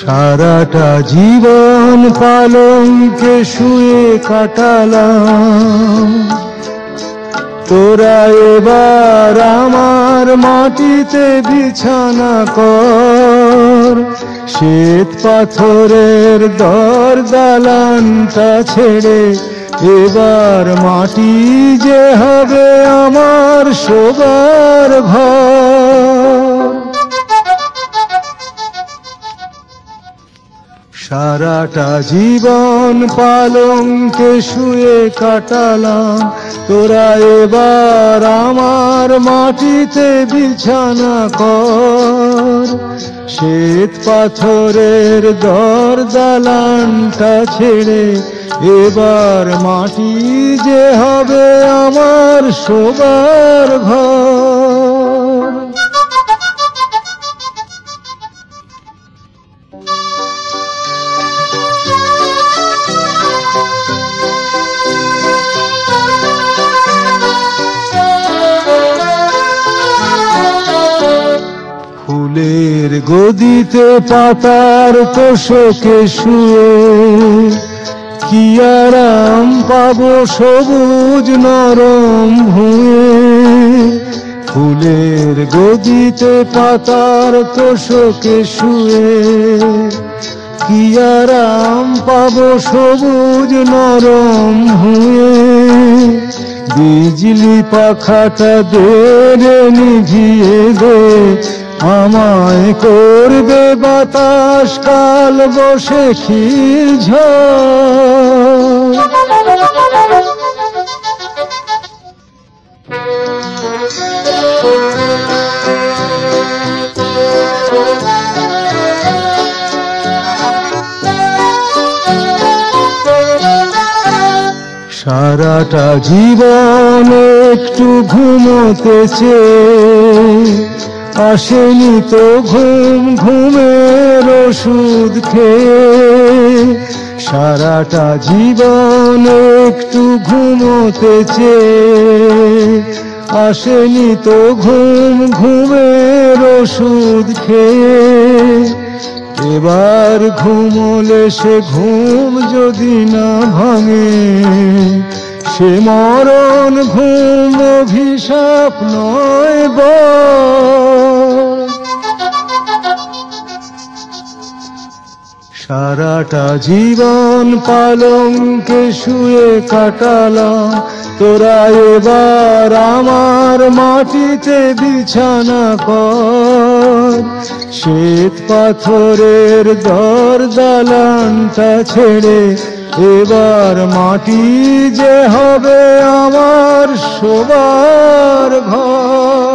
সারাটা জীবন পালঙ্কে শুয়ে কাটালাম। তোরা এবার আমার মাটিতে বিছানা কর। শ্বেত পাথরের দর দালানটা ছেড়ে এবার মাটি যে হবে আমার শোবার ঘর। সারাটা জীবন পালঙ্কে শুয়ে কাটালাম। তোরা এবার আমার মাটিতে বিছানা কর। শ্বেত পাথরের দর দালানটা ছেড়ে এবার মাটি যে হবে আমার শোবার ঘর। ফুলের গদিতে পাতার তোষকে শুয়ে, কি আরাম পাবো সবুজ নরম ভুঁয়ে? ফুলের গদিতে পাতার তোষকে শুয়ে, কি আরাম পাবো সবুজ নরম ভুঁয়ে? বিজলি পাখাটা দে নিভিয়ে দে আমায় করবে বাতাস কাল বসে খিল সারাটা জীবন একটু ঘুমোতেছে। আসেনি তো ঘুম, ঘুমের ওষুধ খেয়ে। সারাটা জীবন একটু ঘুমোতেছে আসেনি তো ঘুম, ঘুমের ওষুধ খেয়ে। এবার ঘুমলে সে ঘুম যদি না ভাঙে, সে মরণ ঘুম অভিশাপ নয় বল। সারাটা জীবন পালঙ্কে শুয়ে কাটালাম। তোরা এবার আমার মাটিতে বিছানা কর। শ্বেত পাথরের দর দালানটা ছেড়ে এবার মাটি যে হবে আমার শোবার ঘর।